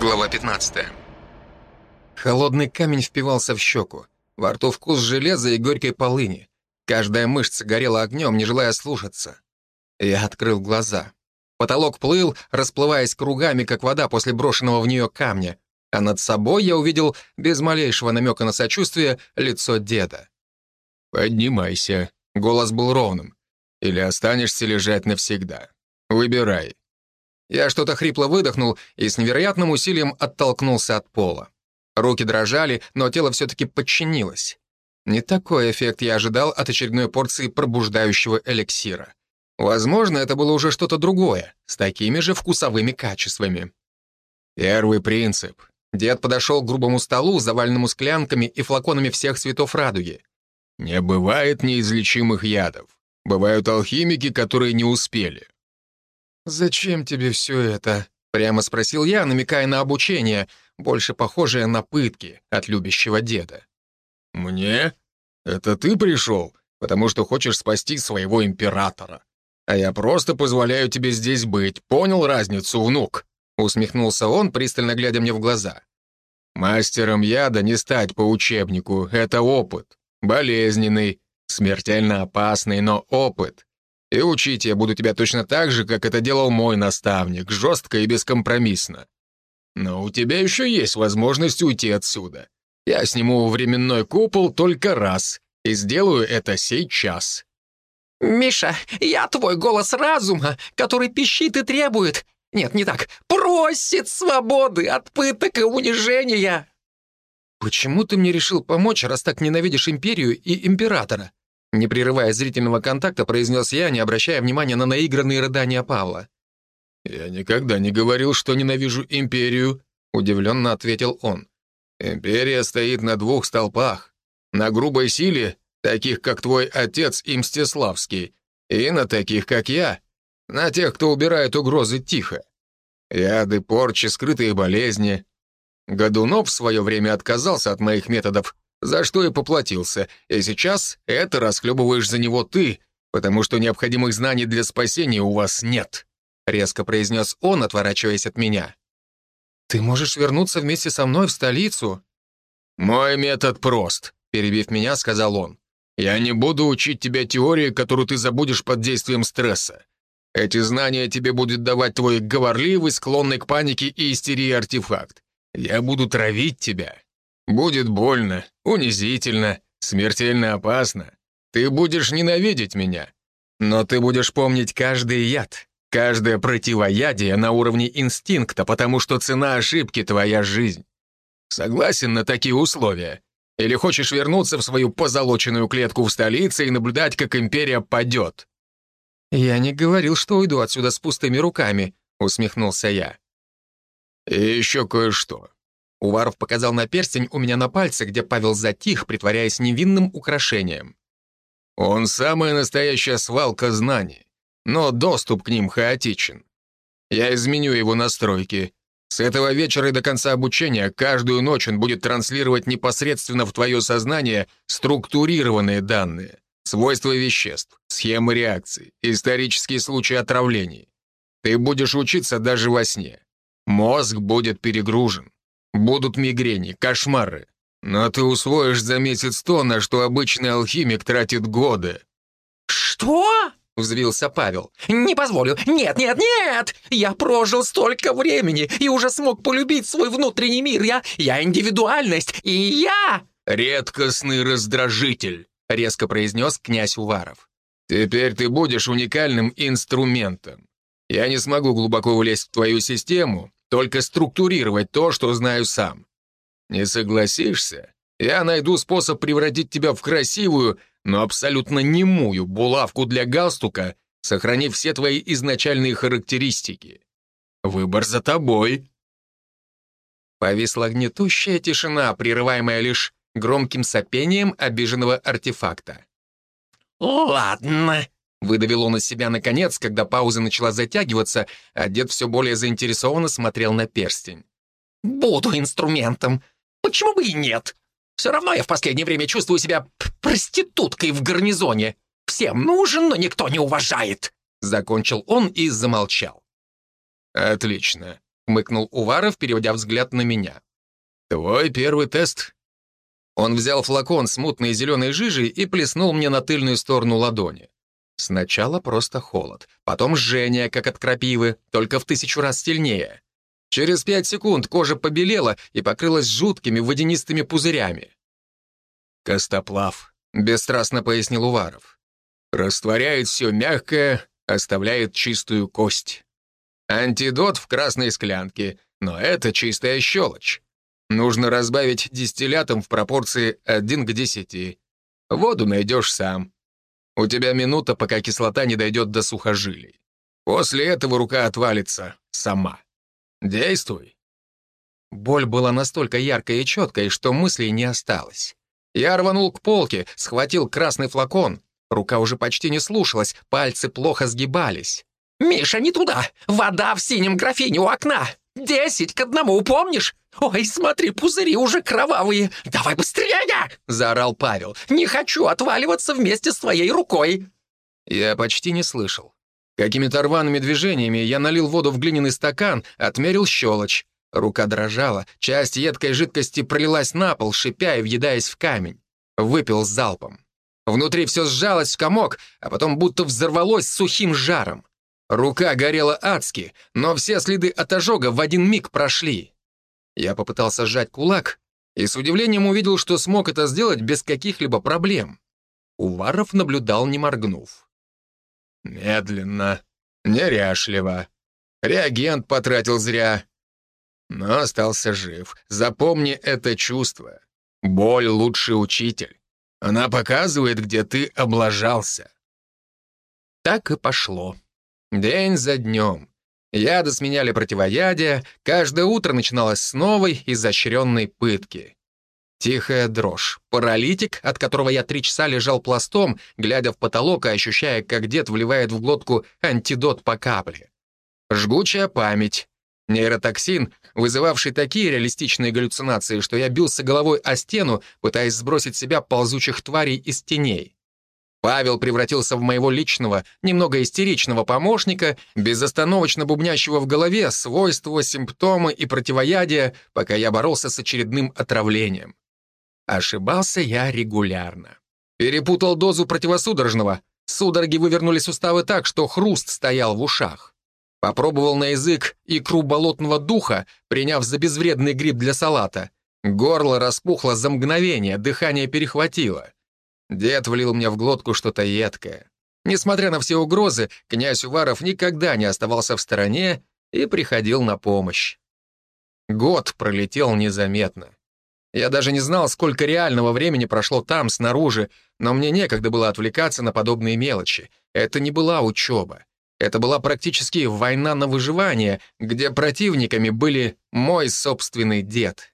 Глава 15. Холодный камень впивался в щеку. Во рту вкус железа и горькой полыни. Каждая мышца горела огнем, не желая слушаться. Я открыл глаза. Потолок плыл, расплываясь кругами, как вода после брошенного в нее камня. А над собой я увидел, без малейшего намека на сочувствие, лицо деда. «Поднимайся», — голос был ровным. «Или останешься лежать навсегда. Выбирай». Я что-то хрипло выдохнул и с невероятным усилием оттолкнулся от пола. Руки дрожали, но тело все-таки подчинилось. Не такой эффект я ожидал от очередной порции пробуждающего эликсира. Возможно, это было уже что-то другое, с такими же вкусовыми качествами. Первый принцип. Дед подошел к грубому столу, заваленному склянками и флаконами всех цветов радуги. Не бывает неизлечимых ядов. Бывают алхимики, которые не успели. «Зачем тебе все это?» — прямо спросил я, намекая на обучение, больше похожее на пытки от любящего деда. «Мне? Это ты пришел, потому что хочешь спасти своего императора. А я просто позволяю тебе здесь быть. Понял разницу, внук?» Усмехнулся он, пристально глядя мне в глаза. «Мастером яда не стать по учебнику. Это опыт. Болезненный, смертельно опасный, но опыт. И учить я буду тебя точно так же, как это делал мой наставник, жестко и бескомпромиссно. Но у тебя еще есть возможность уйти отсюда. Я сниму временной купол только раз, и сделаю это сейчас». «Миша, я твой голос разума, который пищит и требует. Нет, не так. Просит свободы от пыток и унижения». «Почему ты мне решил помочь, раз так ненавидишь империю и императора?» Не прерывая зрительного контакта, произнес я, не обращая внимания на наигранные рыдания Павла. «Я никогда не говорил, что ненавижу империю», — удивленно ответил он. «Империя стоит на двух столпах. На грубой силе, таких как твой отец и Мстиславский, и на таких, как я, на тех, кто убирает угрозы тихо. Яды, порчи, скрытые болезни. Годунов в свое время отказался от моих методов, за что и поплатился. И сейчас это расхлебываешь за него ты, потому что необходимых знаний для спасения у вас нет», — резко произнес он, отворачиваясь от меня. «Ты можешь вернуться вместе со мной в столицу?» «Мой метод прост», — перебив меня, сказал он. «Я не буду учить тебя теории, которую ты забудешь под действием стресса. Эти знания тебе будет давать твой говорливый, склонный к панике и истерии артефакт. Я буду травить тебя, Будет больно, унизительно, смертельно опасно. Ты будешь ненавидеть меня. Но ты будешь помнить каждый яд, каждое противоядие на уровне инстинкта, потому что цена ошибки — твоя жизнь. Согласен на такие условия? Или хочешь вернуться в свою позолоченную клетку в столице и наблюдать, как империя падет?» «Я не говорил, что уйду отсюда с пустыми руками», — усмехнулся я. «И еще кое-что. Уваров показал на перстень у меня на пальце, где Павел затих, притворяясь невинным украшением. «Он самая настоящая свалка знаний, но доступ к ним хаотичен. Я изменю его настройки. С этого вечера и до конца обучения каждую ночь он будет транслировать непосредственно в твое сознание структурированные данные, свойства веществ, схемы реакций, исторические случаи отравлений. Ты будешь учиться даже во сне. Мозг будет перегружен. Будут мигрени, кошмары. Но ты усвоишь за месяц то, на что обычный алхимик тратит годы». «Что?» — взвился Павел. «Не позволю! Нет, нет, нет! Я прожил столько времени и уже смог полюбить свой внутренний мир. Я, я индивидуальность, и я...» «Редкостный раздражитель», — резко произнес князь Уваров. «Теперь ты будешь уникальным инструментом. Я не смогу глубоко влезть в твою систему, только структурировать то, что знаю сам. Не согласишься? Я найду способ превратить тебя в красивую, но абсолютно немую булавку для галстука, сохранив все твои изначальные характеристики. Выбор за тобой. Повисла гнетущая тишина, прерываемая лишь громким сопением обиженного артефакта. «Ладно», Выдавил он из себя наконец, когда пауза начала затягиваться, а дед все более заинтересованно смотрел на перстень. «Буду инструментом. Почему бы и нет? Все равно я в последнее время чувствую себя проституткой в гарнизоне. Всем нужен, но никто не уважает». Закончил он и замолчал. «Отлично. хмыкнул Уваров, переводя взгляд на меня. «Твой первый тест». Он взял флакон с мутной зеленой жижей и плеснул мне на тыльную сторону ладони. Сначала просто холод, потом жжение, как от крапивы, только в тысячу раз сильнее. Через пять секунд кожа побелела и покрылась жуткими водянистыми пузырями. «Костоплав», — бесстрастно пояснил Уваров. «Растворяет все мягкое, оставляет чистую кость. Антидот в красной склянке, но это чистая щелочь. Нужно разбавить дистиллятом в пропорции 1 к 10. Воду найдешь сам. У тебя минута, пока кислота не дойдет до сухожилий. После этого рука отвалится сама. Действуй. Боль была настолько яркой и четкой, что мыслей не осталось. Я рванул к полке, схватил красный флакон. Рука уже почти не слушалась, пальцы плохо сгибались. «Миша, не туда! Вода в синем графине у окна! Десять к одному, помнишь? Ой, смотри, пузыри уже кровавые! Давай быстрее!» — заорал Павел. «Не хочу отваливаться вместе с твоей рукой!» Я почти не слышал. Какими-то рваными движениями я налил воду в глиняный стакан, отмерил щелочь. Рука дрожала, часть едкой жидкости пролилась на пол, шипя и въедаясь в камень. Выпил залпом. Внутри все сжалось в комок, а потом будто взорвалось сухим жаром. Рука горела адски, но все следы от ожога в один миг прошли. Я попытался сжать кулак и с удивлением увидел, что смог это сделать без каких-либо проблем. Уваров наблюдал, не моргнув. Медленно, неряшливо. Реагент потратил зря. Но остался жив. Запомни это чувство. Боль — лучший учитель. Она показывает, где ты облажался. Так и пошло. День за днем. Яды сменяли противоядия, каждое утро начиналось с новой, изощренной пытки. Тихая дрожь, паралитик, от которого я три часа лежал пластом, глядя в потолок и ощущая, как дед вливает в глотку антидот по капле. Жгучая память. Нейротоксин, вызывавший такие реалистичные галлюцинации, что я бился головой о стену, пытаясь сбросить себя ползучих тварей из теней. Павел превратился в моего личного, немного истеричного помощника, безостановочно бубнящего в голове свойства, симптомы и противоядия, пока я боролся с очередным отравлением. Ошибался я регулярно. Перепутал дозу противосудорожного. Судороги вывернули суставы так, что хруст стоял в ушах. Попробовал на язык икру болотного духа, приняв за безвредный гриб для салата. Горло распухло за мгновение, дыхание перехватило. Дед влил мне в глотку что-то едкое. Несмотря на все угрозы, князь Уваров никогда не оставался в стороне и приходил на помощь. Год пролетел незаметно. Я даже не знал, сколько реального времени прошло там, снаружи, но мне некогда было отвлекаться на подобные мелочи. Это не была учеба. Это была практически война на выживание, где противниками были мой собственный дед.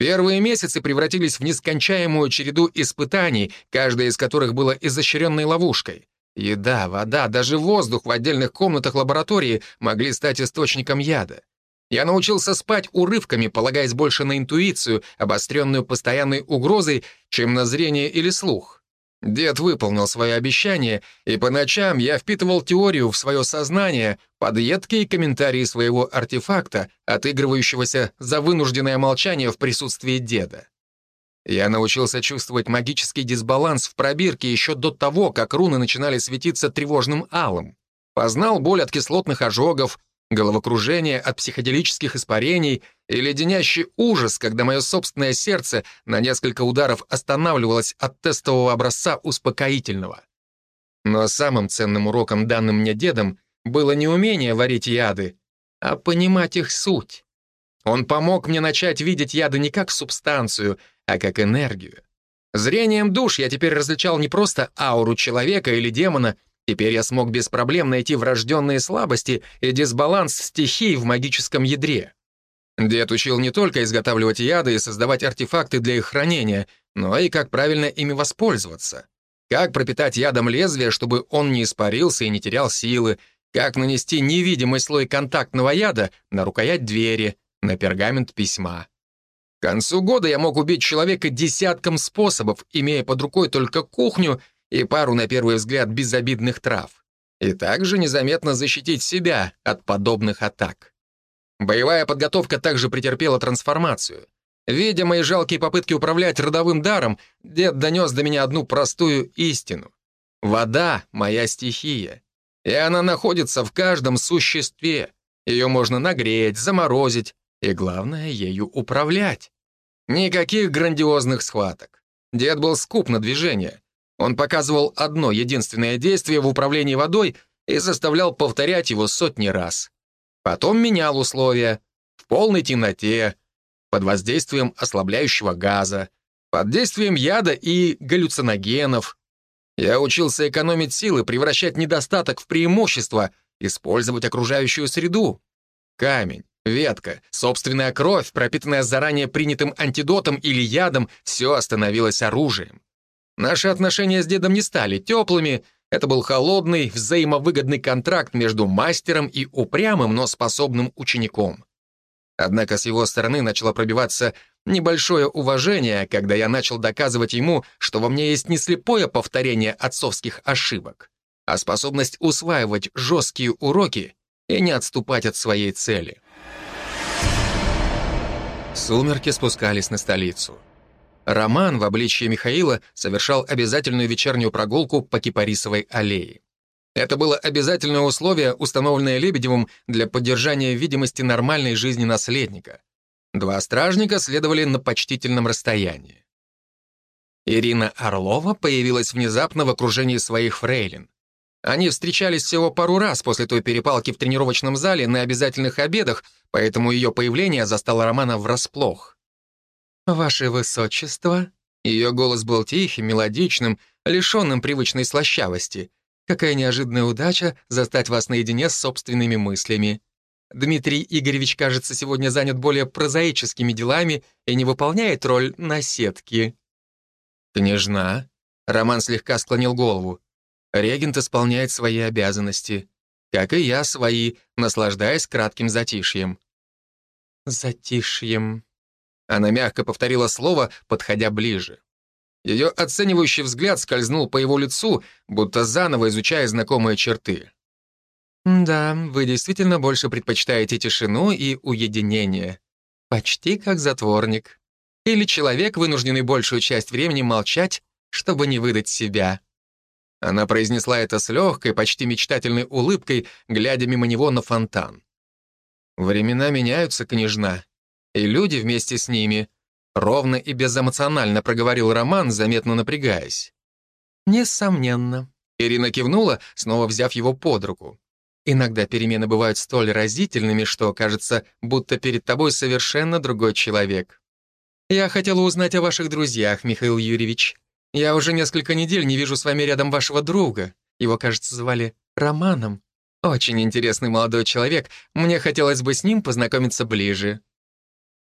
Первые месяцы превратились в нескончаемую череду испытаний, каждая из которых была изощренной ловушкой. Еда, вода, даже воздух в отдельных комнатах лаборатории могли стать источником яда. Я научился спать урывками, полагаясь больше на интуицию, обостренную постоянной угрозой, чем на зрение или слух. Дед выполнил свое обещание, и по ночам я впитывал теорию в свое сознание под едкие комментарии своего артефакта, отыгрывающегося за вынужденное молчание в присутствии деда. Я научился чувствовать магический дисбаланс в пробирке еще до того, как руны начинали светиться тревожным алым. Познал боль от кислотных ожогов, головокружение от психоделических испарений и леденящий ужас, когда мое собственное сердце на несколько ударов останавливалось от тестового образца успокоительного. Но самым ценным уроком, данным мне дедом, было не умение варить яды, а понимать их суть. Он помог мне начать видеть яды не как субстанцию, а как энергию. Зрением душ я теперь различал не просто ауру человека или демона, Теперь я смог без проблем найти врожденные слабости и дисбаланс стихий в магическом ядре. Дед учил не только изготавливать яды и создавать артефакты для их хранения, но и как правильно ими воспользоваться. Как пропитать ядом лезвие, чтобы он не испарился и не терял силы, как нанести невидимый слой контактного яда на рукоять двери, на пергамент письма. К концу года я мог убить человека десятком способов, имея под рукой только кухню и пару, на первый взгляд, безобидных трав. И также незаметно защитить себя от подобных атак. Боевая подготовка также претерпела трансформацию. Видя мои жалкие попытки управлять родовым даром, дед донес до меня одну простую истину. Вода — моя стихия, и она находится в каждом существе. Ее можно нагреть, заморозить, и, главное, ею управлять. Никаких грандиозных схваток. Дед был скуп на движение. Он показывал одно единственное действие в управлении водой и заставлял повторять его сотни раз. Потом менял условия. В полной темноте, под воздействием ослабляющего газа, под действием яда и галлюциногенов. Я учился экономить силы, превращать недостаток в преимущество, использовать окружающую среду. Камень, ветка, собственная кровь, пропитанная заранее принятым антидотом или ядом, все остановилось оружием. Наши отношения с дедом не стали теплыми, это был холодный, взаимовыгодный контракт между мастером и упрямым, но способным учеником. Однако с его стороны начало пробиваться небольшое уважение, когда я начал доказывать ему, что во мне есть не слепое повторение отцовских ошибок, а способность усваивать жесткие уроки и не отступать от своей цели. Сумерки спускались на столицу. Роман в обличье Михаила совершал обязательную вечернюю прогулку по Кипарисовой аллее. Это было обязательное условие, установленное Лебедевым для поддержания видимости нормальной жизни наследника. Два стражника следовали на почтительном расстоянии. Ирина Орлова появилась внезапно в окружении своих фрейлин. Они встречались всего пару раз после той перепалки в тренировочном зале на обязательных обедах, поэтому ее появление застало Романа врасплох. «Ваше высочество?» Ее голос был тихим, мелодичным, лишенным привычной слащавости. «Какая неожиданная удача застать вас наедине с собственными мыслями. Дмитрий Игоревич, кажется, сегодня занят более прозаическими делами и не выполняет роль наседки». «Княжна?» Роман слегка склонил голову. Регент исполняет свои обязанности. Как и я свои, наслаждаясь кратким затишьем. «Затишьем», она мягко повторила слово, подходя ближе. Ее оценивающий взгляд скользнул по его лицу, будто заново изучая знакомые черты. «Да, вы действительно больше предпочитаете тишину и уединение. Почти как затворник. Или человек, вынужденный большую часть времени молчать, чтобы не выдать себя». Она произнесла это с легкой, почти мечтательной улыбкой, глядя мимо него на фонтан. «Времена меняются, княжна, и люди вместе с ними. Ровно и безэмоционально проговорил Роман, заметно напрягаясь. «Несомненно». Ирина кивнула, снова взяв его под руку. «Иногда перемены бывают столь разительными, что кажется, будто перед тобой совершенно другой человек. Я хотела узнать о ваших друзьях, Михаил Юрьевич. Я уже несколько недель не вижу с вами рядом вашего друга. Его, кажется, звали Романом. Очень интересный молодой человек. Мне хотелось бы с ним познакомиться ближе».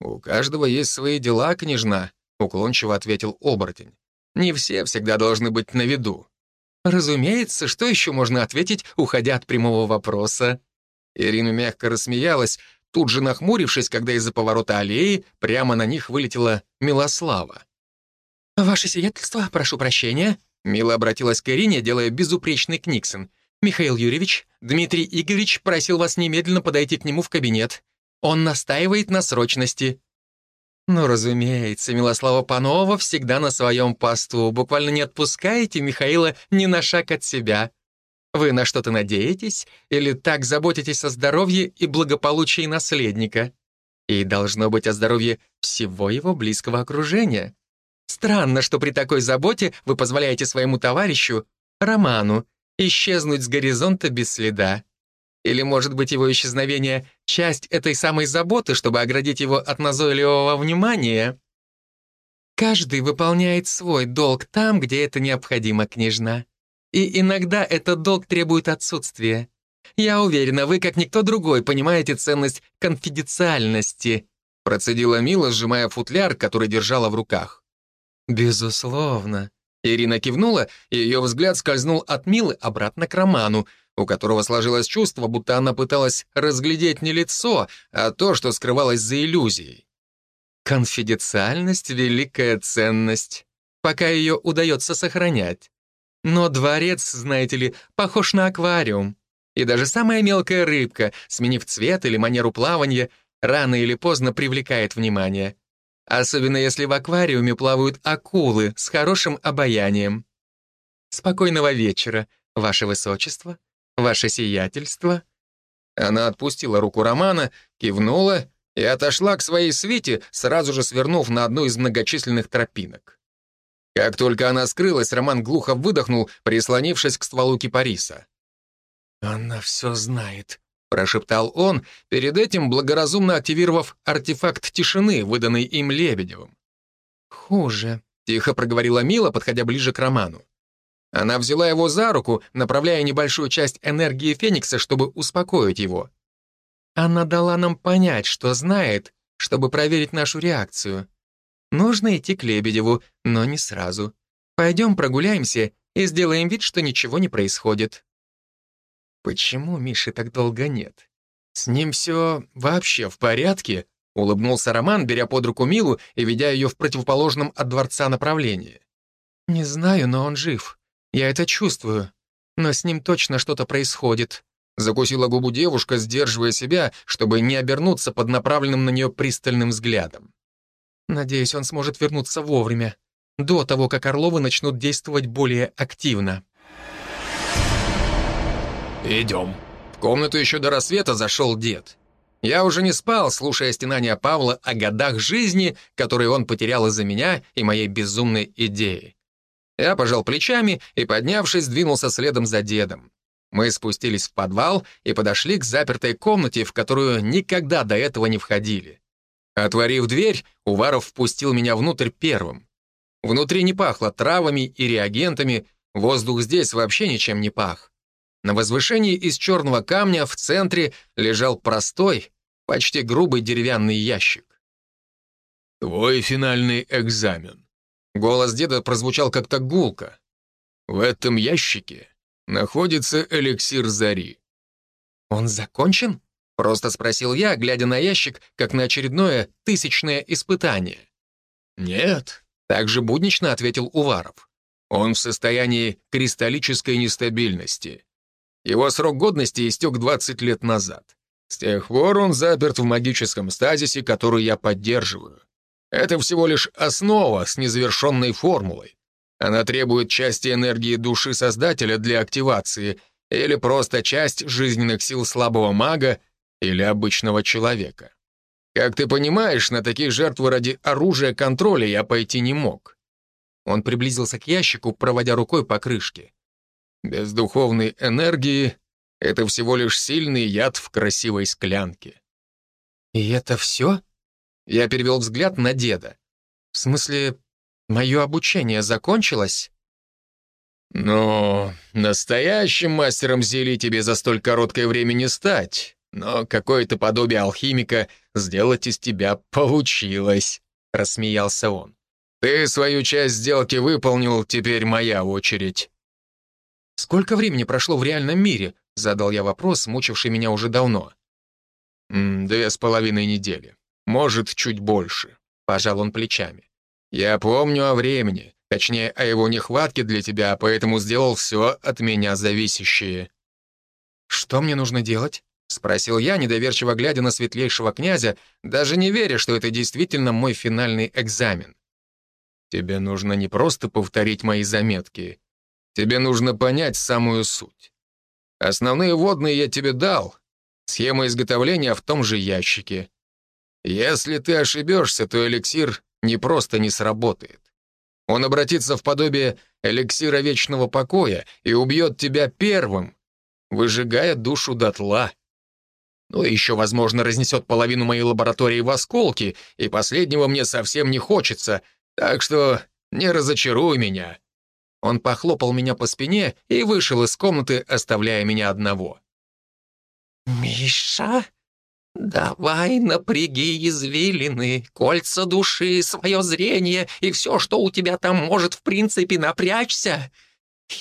«У каждого есть свои дела, княжна», — уклончиво ответил оборотень. «Не все всегда должны быть на виду». «Разумеется, что еще можно ответить, уходя от прямого вопроса?» Ирина мягко рассмеялась, тут же нахмурившись, когда из-за поворота аллеи прямо на них вылетела Милослава. «Ваше сиятельство, прошу прощения», — Мила обратилась к Ирине, делая безупречный книксон. «Михаил Юрьевич, Дмитрий Игоревич просил вас немедленно подойти к нему в кабинет. Он настаивает на срочности». «Ну, разумеется, Милослава Панова всегда на своем посту. Буквально не отпускаете Михаила ни на шаг от себя. Вы на что-то надеетесь или так заботитесь о здоровье и благополучии наследника? И должно быть о здоровье всего его близкого окружения. Странно, что при такой заботе вы позволяете своему товарищу, Роману, исчезнуть с горизонта без следа. Или, может быть, его исчезновение — часть этой самой заботы, чтобы оградить его от назойливого внимания? Каждый выполняет свой долг там, где это необходимо, княжна. И иногда этот долг требует отсутствия. Я уверена, вы, как никто другой, понимаете ценность конфиденциальности», процедила Мила, сжимая футляр, который держала в руках. «Безусловно». Ирина кивнула, и ее взгляд скользнул от Милы обратно к Роману, у которого сложилось чувство, будто она пыталась разглядеть не лицо, а то, что скрывалось за иллюзией. Конфиденциальность — великая ценность, пока ее удается сохранять. Но дворец, знаете ли, похож на аквариум. И даже самая мелкая рыбка, сменив цвет или манеру плавания, рано или поздно привлекает внимание. Особенно если в аквариуме плавают акулы с хорошим обаянием. Спокойного вечера, ваше высочество, ваше сиятельство. Она отпустила руку Романа, кивнула и отошла к своей свите, сразу же свернув на одну из многочисленных тропинок. Как только она скрылась, Роман глухо выдохнул, прислонившись к стволу кипариса. «Она все знает», — прошептал он, перед этим благоразумно активировав артефакт тишины, выданный им Лебедевым. «Хуже», — тихо проговорила Мила, подходя ближе к Роману. Она взяла его за руку, направляя небольшую часть энергии Феникса, чтобы успокоить его. Она дала нам понять, что знает, чтобы проверить нашу реакцию. Нужно идти к Лебедеву, но не сразу. Пойдем прогуляемся и сделаем вид, что ничего не происходит. Почему Миши так долго нет? С ним все вообще в порядке? Улыбнулся Роман, беря под руку Милу и ведя ее в противоположном от дворца направлении. «Не знаю, но он жив. Я это чувствую. Но с ним точно что-то происходит». Закусила губу девушка, сдерживая себя, чтобы не обернуться под направленным на нее пристальным взглядом. «Надеюсь, он сможет вернуться вовремя, до того, как Орловы начнут действовать более активно». «Идем». В комнату еще до рассвета зашел дед. Я уже не спал, слушая стенания Павла о годах жизни, которые он потерял из-за меня и моей безумной идеи. Я пожал плечами и, поднявшись, двинулся следом за дедом. Мы спустились в подвал и подошли к запертой комнате, в которую никогда до этого не входили. Отворив дверь, Уваров впустил меня внутрь первым. Внутри не пахло травами и реагентами, воздух здесь вообще ничем не пах. На возвышении из черного камня в центре лежал простой, почти грубый деревянный ящик. «Твой финальный экзамен». Голос деда прозвучал как-то гулко. «В этом ящике находится эликсир зари». «Он закончен?» — просто спросил я, глядя на ящик, как на очередное тысячное испытание. «Нет», — также буднично ответил Уваров. «Он в состоянии кристаллической нестабильности. Его срок годности истек 20 лет назад. С тех пор он заперт в магическом стазисе, который я поддерживаю. Это всего лишь основа с незавершенной формулой. Она требует части энергии души Создателя для активации или просто часть жизненных сил слабого мага или обычного человека. Как ты понимаешь, на такие жертвы ради оружия контроля я пойти не мог. Он приблизился к ящику, проводя рукой по крышке. Без духовной энергии это всего лишь сильный яд в красивой склянке. «И это все?» Я перевел взгляд на деда. «В смысле, мое обучение закончилось?» «Ну, настоящим мастером зелий тебе за столь короткое время не стать, но какое-то подобие алхимика сделать из тебя получилось», — рассмеялся он. «Ты свою часть сделки выполнил, теперь моя очередь». «Сколько времени прошло в реальном мире?» — задал я вопрос, мучивший меня уже давно. «Две с половиной недели. Может, чуть больше», — пожал он плечами. «Я помню о времени, точнее, о его нехватке для тебя, поэтому сделал все от меня зависящее». «Что мне нужно делать?» — спросил я, недоверчиво глядя на светлейшего князя, даже не веря, что это действительно мой финальный экзамен. «Тебе нужно не просто повторить мои заметки, Тебе нужно понять самую суть. Основные водные я тебе дал. Схема изготовления в том же ящике. Если ты ошибешься, то эликсир не просто не сработает. Он обратится в подобие эликсира вечного покоя и убьет тебя первым, выжигая душу дотла. Ну и еще, возможно, разнесет половину моей лаборатории в осколки, и последнего мне совсем не хочется, так что не разочаруй меня. Он похлопал меня по спине и вышел из комнаты, оставляя меня одного. «Миша, давай напряги извилины, кольца души, свое зрение и все, что у тебя там может в принципе напрячься,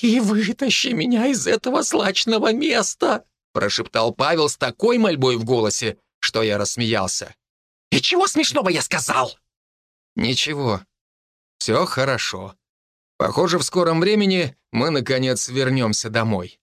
и вытащи меня из этого злачного места», прошептал Павел с такой мольбой в голосе, что я рассмеялся. «И чего смешного я сказал?» «Ничего. Все хорошо. Похоже, в скором времени мы, наконец, вернемся домой.